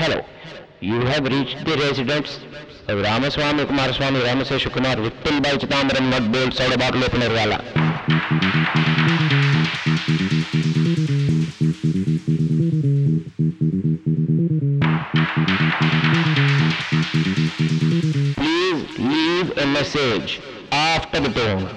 Hello. You have reached the residence of Ramaswamy Kumaraswamy Ramasesha Kumar Vittal by Chitambram Nut Bolt Side Bottle Opener Wala. Please leave a message after the tone.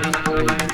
Thank